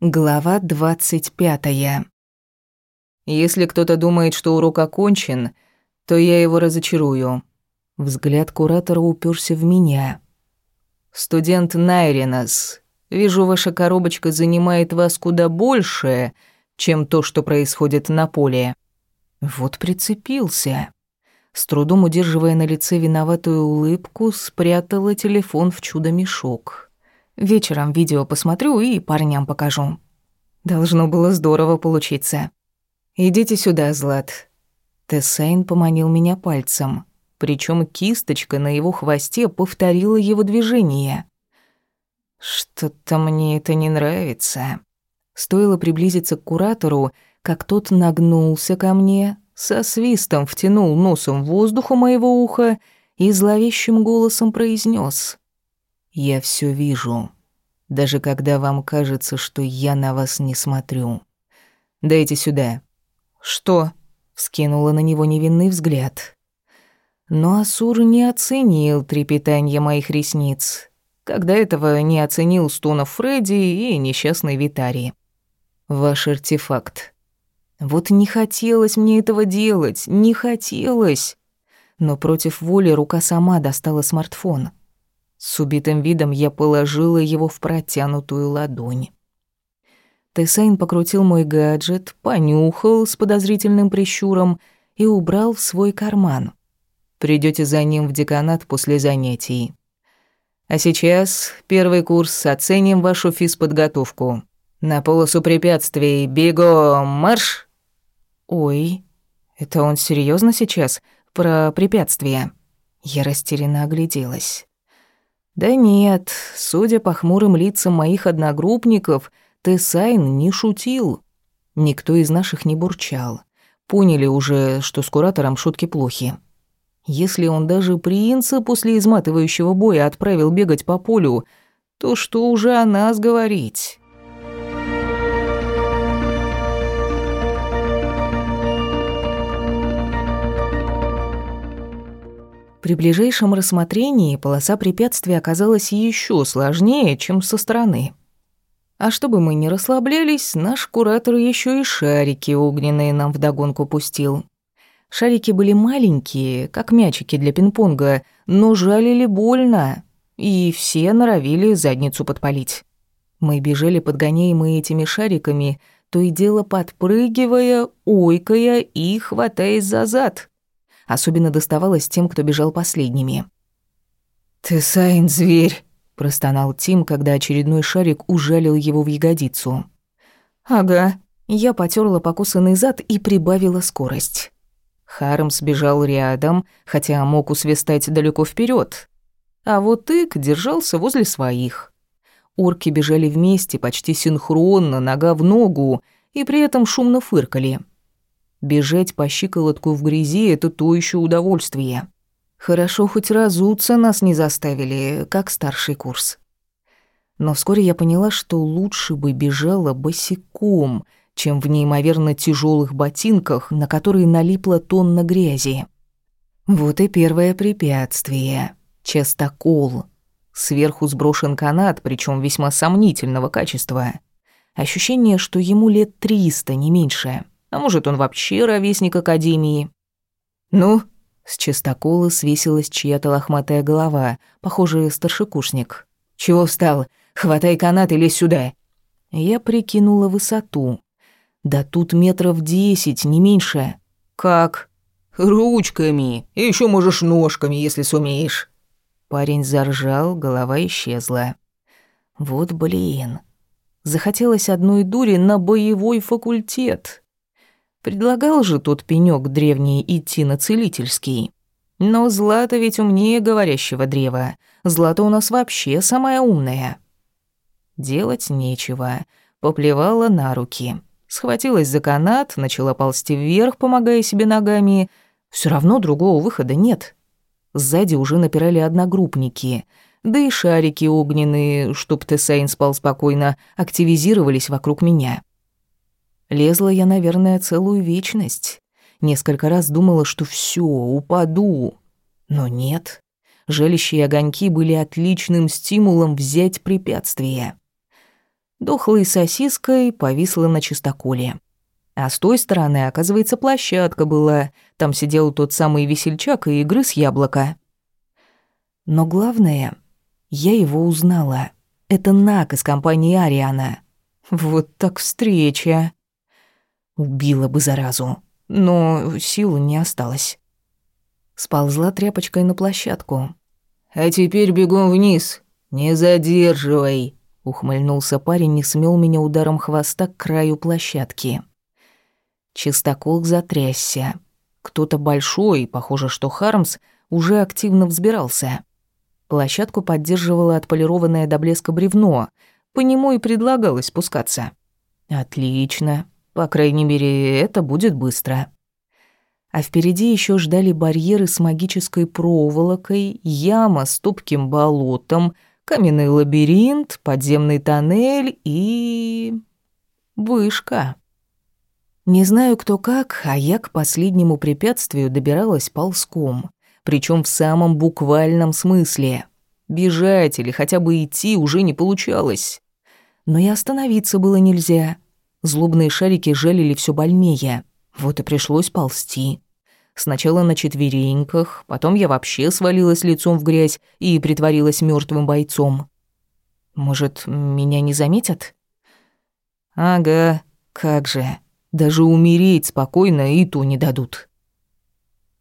Глава двадцать пятая. Если кто-то думает, что урок окончен, то я его разочарую. Взгляд куратора уперся в меня. Студент Найренас, вижу, ваша коробочка занимает вас куда больше, чем то, что происходит на поле. Вот прицепился. С трудом удерживая на лице виноватую улыбку, спрятала телефон в чудо-мешок. Вечером видео посмотрю и парням покажу. Должно было здорово получиться. Идите сюда, Злат. Тессайн поманил меня пальцем, причем кисточка на его хвосте повторила его движение. Что-то мне это не нравится. Стоило приблизиться к куратору, как тот нагнулся ко мне, со свистом втянул носом воздуха моего уха и зловещим голосом произнес: я все вижу, даже когда вам кажется, что я на вас не смотрю. Дайте сюда. Что? Вскинула на него невинный взгляд. Но Асур не оценил трепетание моих ресниц, когда этого не оценил стонов Фредди и несчастной Витари. Ваш артефакт. Вот не хотелось мне этого делать, не хотелось. Но против воли рука сама достала смартфон. С убитым видом я положила его в протянутую ладонь. Тесайн покрутил мой гаджет, понюхал с подозрительным прищуром и убрал в свой карман. Придете за ним в деканат после занятий. А сейчас первый курс, оценим вашу физподготовку. На полосу препятствий, бегом, марш! Ой, это он серьезно сейчас? Про препятствия? Я растерянно огляделась. Да нет, судя по хмурым лицам моих одногруппников, Тесайн не шутил. Никто из наших не бурчал. Поняли уже, что с куратором шутки плохи. Если он даже принца после изматывающего боя отправил бегать по полю, то что уже о нас говорить? При ближайшем рассмотрении полоса препятствия оказалась еще сложнее, чем со стороны. А чтобы мы не расслаблялись, наш куратор еще и шарики огненные нам вдогонку пустил. Шарики были маленькие, как мячики для пинг-понга, но жалили больно, и все норовили задницу подпалить. Мы бежали подгоняемые этими шариками, то и дело подпрыгивая, ойкая и хватаясь за зад. Особенно доставалось тем, кто бежал последними. «Ты, Сайн, зверь!» – простонал Тим, когда очередной шарик ужалил его в ягодицу. «Ага». Я потерла покусанный зад и прибавила скорость. Хармс бежал рядом, хотя мог усвистать далеко вперед. А вот Ик держался возле своих. Орки бежали вместе, почти синхронно, нога в ногу, и при этом шумно фыркали – Бежать по щиколотку в грязи — это то еще удовольствие. Хорошо, хоть разуться нас не заставили, как старший курс. Но вскоре я поняла, что лучше бы бежала босиком, чем в неимоверно тяжелых ботинках, на которые налипла тонна грязи. Вот и первое препятствие — частокол. Сверху сброшен канат, причем весьма сомнительного качества. Ощущение, что ему лет триста, не меньше — а может, он вообще ровесник Академии? Ну, с чистокола свесилась чья-то лохматая голова, похожий старшекурсник. «Чего встал? Хватай канат и лезь сюда!» Я прикинула высоту. Да тут метров десять, не меньше. «Как?» «Ручками. И еще можешь ножками, если сумеешь». Парень заржал, голова исчезла. «Вот блин. Захотелось одной дури на боевой факультет. Предлагал же тот пенёк древний идти на целительский. Но Злата ведь умнее говорящего древа. Злата у нас вообще самая умная. Делать нечего. Поплевала на руки. Схватилась за канат, начала ползти вверх, помогая себе ногами. Все равно другого выхода нет. Сзади уже напирали одногруппники. Да и шарики огненные, чтоб Тесайн спал спокойно, активизировались вокруг меня. Лезла я, наверное, целую вечность. Несколько раз думала, что все, упаду. Но нет. Желища и огоньки были отличным стимулом взять препятствие. дохлой сосиской повисла на чистоколе. А с той стороны, оказывается, площадка была. Там сидел тот самый весельчак и грыз яблоко. Но главное, я его узнала. Это Нак из компании Ариана. Вот так встреча. Убила бы заразу, но сил не осталось. Сползла тряпочкой на площадку. «А теперь бегом вниз. Не задерживай», — ухмыльнулся парень и смел меня ударом хвоста к краю площадки. Чистокол затрясся. Кто-то большой, похоже, что Хармс, уже активно взбирался. Площадку поддерживало отполированное до блеска бревно, по нему и предлагалось спускаться. «Отлично. По крайней мере, это будет быстро» а впереди еще ждали барьеры с магической проволокой, яма с топким болотом, каменный лабиринт, подземный тоннель и... вышка. Не знаю кто как, а я к последнему препятствию добиралась ползком, причем в самом буквальном смысле. Бежать или хотя бы идти уже не получалось. Но и остановиться было нельзя. Злобные шарики жалили все больнее. Вот и пришлось ползти. Сначала на четвереньках, потом я вообще свалилась лицом в грязь и притворилась мертвым бойцом. Может, меня не заметят? Ага, как же. Даже умереть спокойно и то не дадут.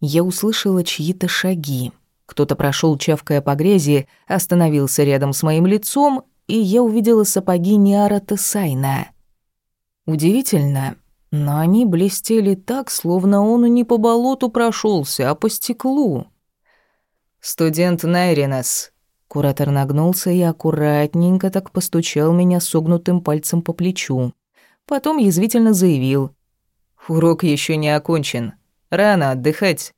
Я услышала чьи-то шаги. Кто-то прошел, чавкая по грязи, остановился рядом с моим лицом, и я увидела сапоги Ниара Тесайна. Удивительно, но они блестели так, словно он не по болоту прошелся, а по стеклу. «Студент Найринас». Куратор нагнулся и аккуратненько так постучал меня согнутым пальцем по плечу. Потом язвительно заявил. «Урок еще не окончен. Рано отдыхать».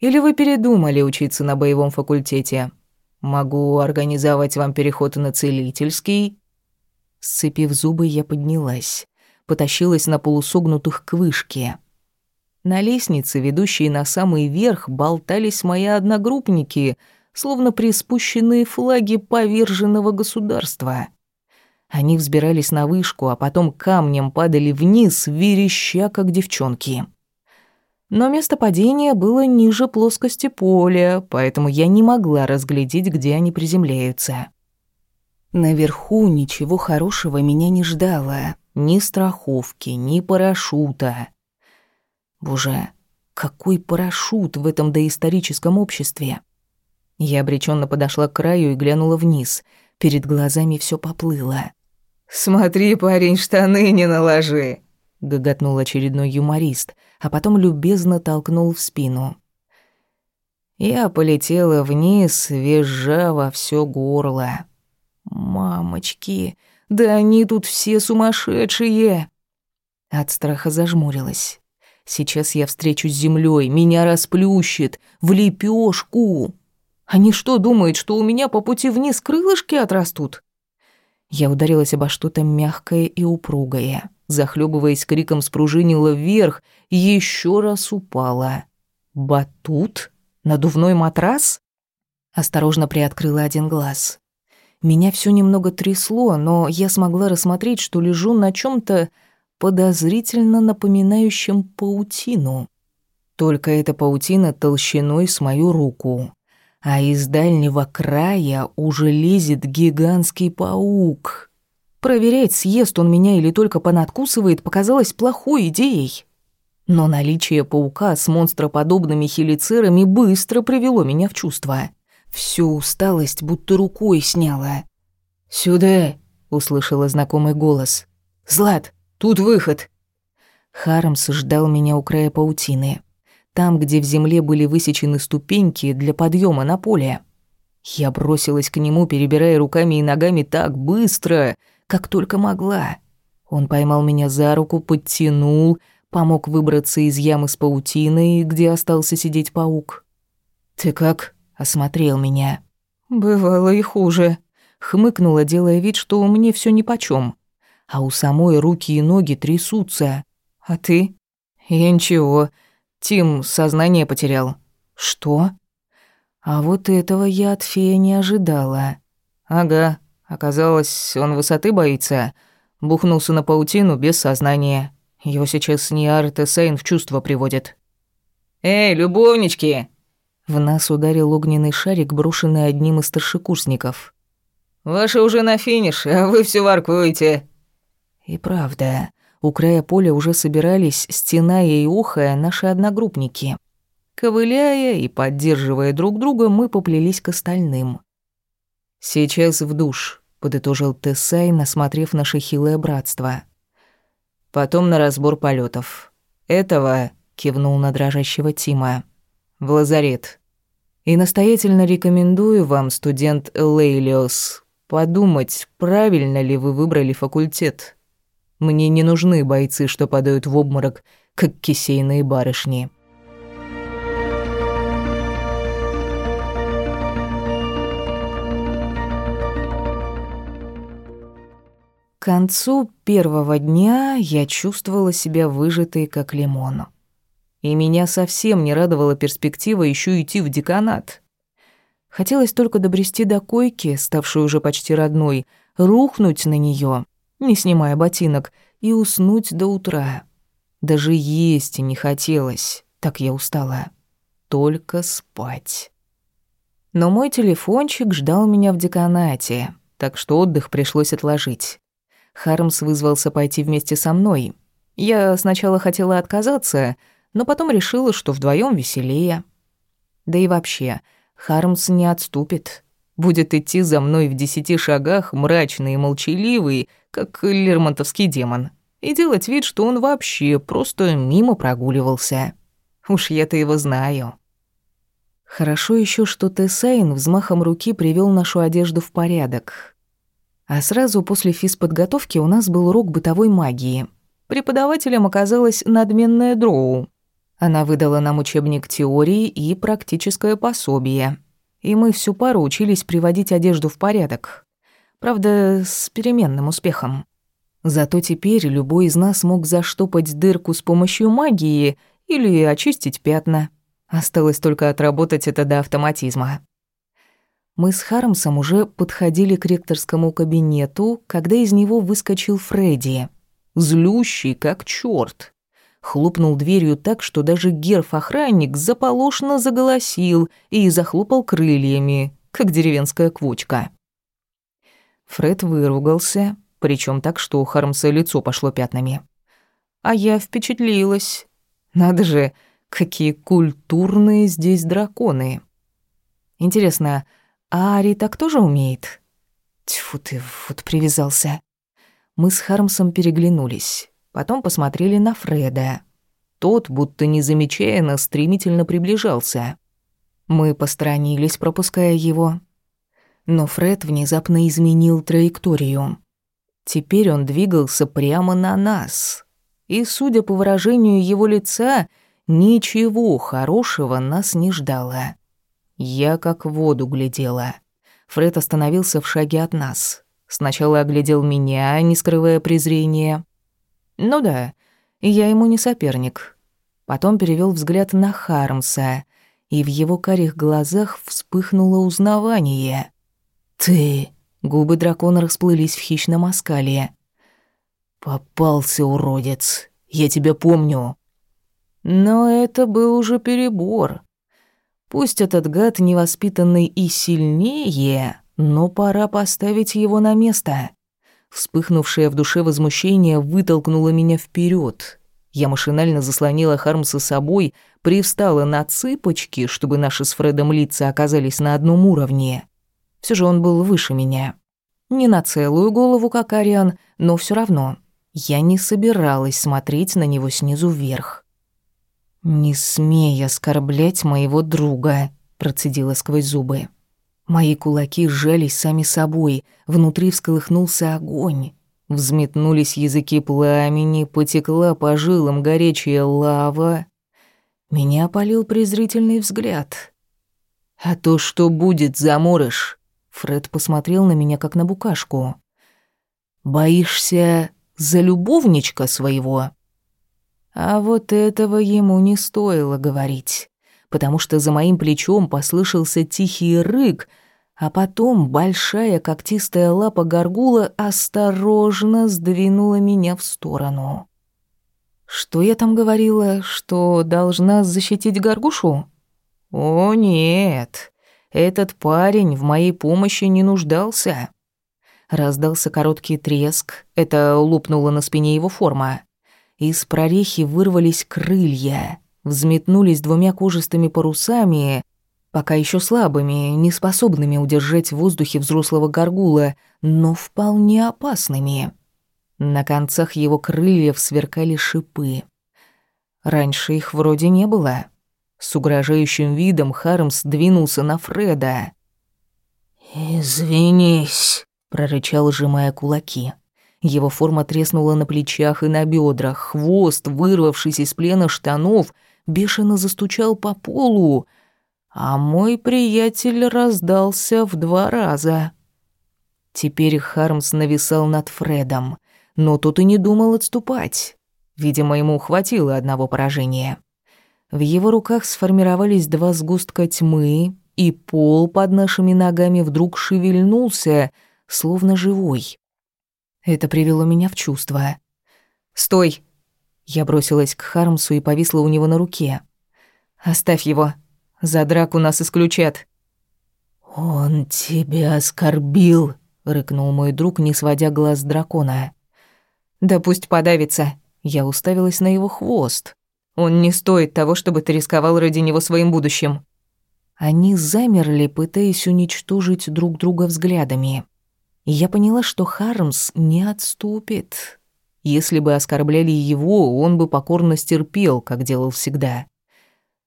«Или вы передумали учиться на боевом факультете? Могу организовать вам переход на целительский?» Сцепив зубы, я поднялась потащилась на полусогнутых к вышке. На лестнице, ведущей на самый верх, болтались мои одногруппники, словно приспущенные флаги поверженного государства. Они взбирались на вышку, а потом камнем падали вниз, вереща, как девчонки. Но место падения было ниже плоскости поля, поэтому я не могла разглядеть, где они приземляются. Наверху ничего хорошего меня не ждало. Ни страховки, ни парашюта. Боже, какой парашют в этом доисторическом обществе? Я обреченно подошла к краю и глянула вниз. Перед глазами все поплыло. «Смотри, парень, штаны не наложи!» — гоготнул очередной юморист, а потом любезно толкнул в спину. Я полетела вниз, визжа во всё горло. «Мамочки!» Да они тут все сумасшедшие!» От страха зажмурилась. «Сейчас я встречусь с землей, меня расплющит, в лепешку. Они что, думают, что у меня по пути вниз крылышки отрастут?» Я ударилась обо что-то мягкое и упругое. Захлебываясь криком, спружинила вверх и еще раз упала. «Батут? Надувной матрас?» Осторожно приоткрыла один глаз. Меня все немного трясло, но я смогла рассмотреть, что лежу на чем то подозрительно напоминающем паутину. Только эта паутина толщиной с мою руку. А из дальнего края уже лезет гигантский паук. Проверять, съест он меня или только понадкусывает, показалось плохой идеей. Но наличие паука с монстроподобными хелицерами быстро привело меня в чувство — Всю усталость будто рукой сняла. «Сюда!» — услышала знакомый голос. «Злат, тут выход!» Хармс ждал меня у края паутины. Там, где в земле были высечены ступеньки для подъема на поле. Я бросилась к нему, перебирая руками и ногами так быстро, как только могла. Он поймал меня за руку, подтянул, помог выбраться из ямы с паутиной, где остался сидеть паук. «Ты как?» Осмотрел меня. «Бывало и хуже», — хмыкнула, делая вид, что мне все нипочём. А у самой руки и ноги трясутся. «А ты?» «Я ничего. Тим сознание потерял». «Что?» А вот этого я от фея не ожидала. «Ага. Оказалось, он высоты боится. Бухнулся на паутину без сознания. Его сейчас не Артесейн в чувство приводит. «Эй, любовнички!» В нас ударил огненный шарик, брошенный одним из старшекурсников. «Ваши уже на финише, а вы все воркуете». И правда, у края поля уже собирались, стеная и ухая, наши одногруппники. Ковыляя и поддерживая друг друга, мы поплелись к остальным. «Сейчас в душ», — подытожил Тесай, насмотрев наше хилое братство. «Потом на разбор полетов. Этого», — кивнул на дрожащего Тима, — «в лазарет. И настоятельно рекомендую вам, студент Лейлиос, подумать, правильно ли вы выбрали факультет. Мне не нужны бойцы, что падают в обморок, как кисейные барышни». К концу первого дня я чувствовала себя выжатой, как лимон. И меня совсем не радовала перспектива еще идти в деканат. Хотелось только добрести до койки, ставшей уже почти родной, рухнуть на нее, не снимая ботинок, и уснуть до утра. Даже есть не хотелось, так я устала. Только спать. Но мой телефончик ждал меня в деканате, так что отдых пришлось отложить. Хармс вызвался пойти вместе со мной. Я сначала хотела отказаться, но потом решила, что вдвоем веселее. Да и вообще, Хармс не отступит. Будет идти за мной в десяти шагах, мрачный и молчаливый, как лермонтовский демон, и делать вид, что он вообще просто мимо прогуливался. Уж я-то его знаю. Хорошо еще, что Тесайн взмахом руки привел нашу одежду в порядок. А сразу после физподготовки у нас был урок бытовой магии. Преподавателем оказалась надменная Дроу. Она выдала нам учебник теории и практическое пособие. И мы всю пару учились приводить одежду в порядок. Правда, с переменным успехом. Зато теперь любой из нас мог заштопать дырку с помощью магии или очистить пятна. Осталось только отработать это до автоматизма. Мы с Хармсом уже подходили к ректорскому кабинету, когда из него выскочил Фредди. Злющий, как чёрт. Хлопнул дверью так, что даже герф-охранник заполошно заголосил и захлопал крыльями, как деревенская квочка. Фред выругался, причем так, что у Хармса лицо пошло пятнами. А я впечатлилась. Надо же, какие культурные здесь драконы. Интересно, а Ари так тоже умеет? Тьфу ты, вот привязался. Мы с Хармсом переглянулись. Потом посмотрели на Фреда. Тот, будто не замечая нас, стремительно приближался. Мы посторонились, пропуская его. Но Фред внезапно изменил траекторию. Теперь он двигался прямо на нас. И, судя по выражению его лица, ничего хорошего нас не ждало. Я как в воду глядела. Фред остановился в шаге от нас. Сначала оглядел меня, не скрывая презрения. Ну да, я ему не соперник. Потом перевел взгляд на Хармса, и в его карих глазах вспыхнуло узнавание. «Ты...» — губы дракона расплылись в хищном оскале. «Попался, уродец. Я тебя помню». Но это был уже перебор. Пусть этот гад невоспитанный и сильнее, но пора поставить его на место. Вспыхнувшее в душе возмущение вытолкнуло меня вперед. Я машинально заслонила Хармса собой, привстала на цыпочки, чтобы наши с Фредом лица оказались на одном уровне. Все же он был выше меня. Не на целую голову, как Ариан, но все равно. Я не собиралась смотреть на него снизу вверх. «Не смей оскорблять моего друга», — процедила сквозь зубы. Мои кулаки сжались сами собой, внутри всколыхнулся огонь. Взметнулись языки пламени, потекла по жилам горячая лава. Меня опалил презрительный взгляд. «А то что будет, заморыш?» Фред посмотрел на меня, как на букашку. «Боишься за любовничка своего?» А вот этого ему не стоило говорить, потому что за моим плечом послышался тихий рык, А потом большая когтистая лапа горгула осторожно сдвинула меня в сторону. Что я там говорила, что должна защитить горгушу? О, нет. Этот парень в моей помощи не нуждался. Раздался короткий треск, это лопнула на спине его форма. Из прорехи вырвались крылья, взметнулись двумя кожистыми парусами, пока еще слабыми, не способными удержать в воздухе взрослого горгула, но вполне опасными. На концах его крыльев сверкали шипы. Раньше их вроде не было. С угрожающим видом Хармс двинулся на Фреда. «Извинись», прорычал, сжимая кулаки. Его форма треснула на плечах и на бедрах, хвост, вырвавшись из плена штанов, бешено застучал по полу, а мой приятель раздался в два раза. Теперь Хармс нависал над Фредом, но тот и не думал отступать. Видимо, ему хватило одного поражения. В его руках сформировались два сгустка тьмы, и пол под нашими ногами вдруг шевельнулся — словно живой. Это привело меня в чувство. «Стой!» Я бросилась к Хармсу и повисла у него на руке. «Оставь его. За драку нас исключат». «Он тебя оскорбил», — рыкнул мой друг, не сводя глаз с дракона. «Да пусть подавится». Я уставилась на его хвост. «Он не стоит того, чтобы ты рисковал ради него своим будущим». Они замерли, пытаясь уничтожить друг друга взглядами. Я поняла, что Хармс не отступит. Если бы оскорбляли его, он бы покорно стерпел, как делал всегда.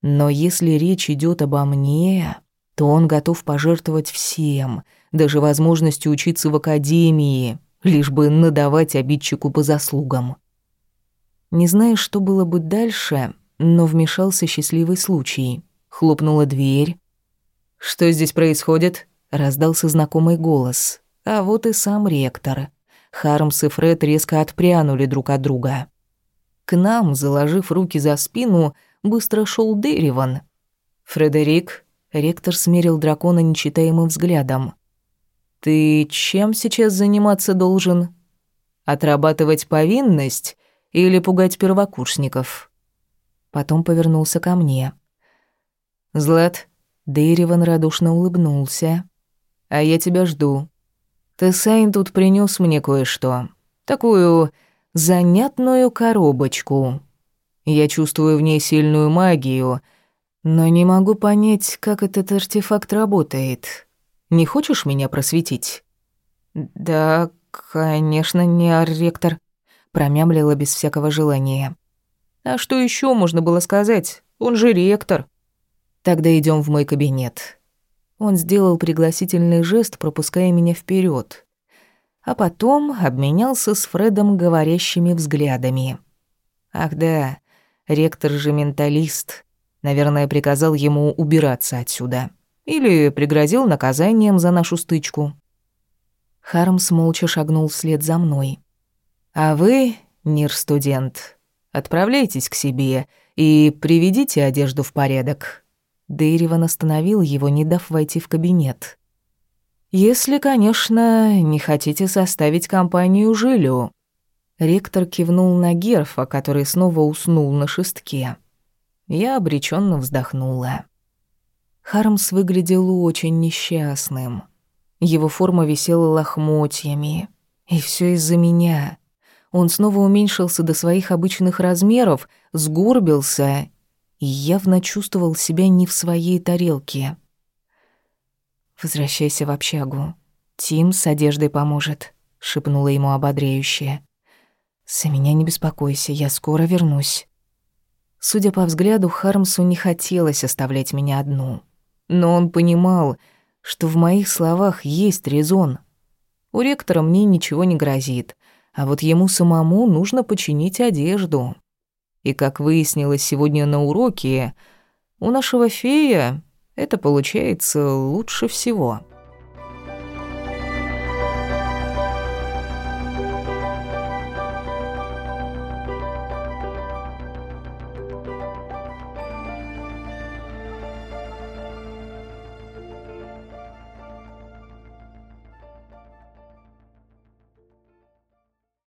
Но если речь идет обо мне, то он готов пожертвовать всем, даже возможностью учиться в академии, лишь бы надавать обидчику по заслугам. Не знаю, что было бы дальше, но вмешался счастливый случай. Хлопнула дверь. «Что здесь происходит?» — раздался знакомый голос. А вот и сам ректор. Хармс и Фред резко отпрянули друг от друга. К нам, заложив руки за спину, быстро шел Дериван. «Фредерик», — ректор смерил дракона нечитаемым взглядом. «Ты чем сейчас заниматься должен? Отрабатывать повинность или пугать первокурсников?» Потом повернулся ко мне. «Злат», — Дейриван радушно улыбнулся. «А я тебя жду. Тесайн тут принес мне кое-что. Такую занятную коробочку. Я чувствую в ней сильную магию, но не могу понять, как этот артефакт работает. Не хочешь меня просветить? Да, конечно, не ректор, промямлила без всякого желания. А что еще можно было сказать? Он же ректор. Тогда идем в мой кабинет. Он сделал пригласительный жест, пропуская меня вперед, а потом обменялся с Фредом говорящими взглядами. Ах да, ректор же менталист. Наверное, приказал ему убираться отсюда. Или пригрозил наказанием за нашу стычку. Хармс молча шагнул вслед за мной. «А вы, Нир-студент, отправляйтесь к себе и приведите одежду в порядок. Дейриван остановил его, не дав войти в кабинет. «Если, конечно, не хотите составить компанию Жилю». Ректор кивнул на Герфа, который снова уснул на шестке. Я обреченно вздохнула. Хармс выглядел очень несчастным. Его форма висела лохмотьями. И все из-за меня. Он снова уменьшился до своих обычных размеров, сгорбился и явно чувствовал себя не в своей тарелке. «Возвращайся в общагу. Тим с одеждой поможет», — шепнула ему ободряюще. «За меня не беспокойся, я скоро вернусь». Судя по взгляду, Хармсу не хотелось оставлять меня одну. Но он понимал, что в моих словах есть резон. У ректора мне ничего не грозит, а вот ему самому нужно починить одежду. И, как выяснилось сегодня на уроке, у нашего фея это получается лучше всего.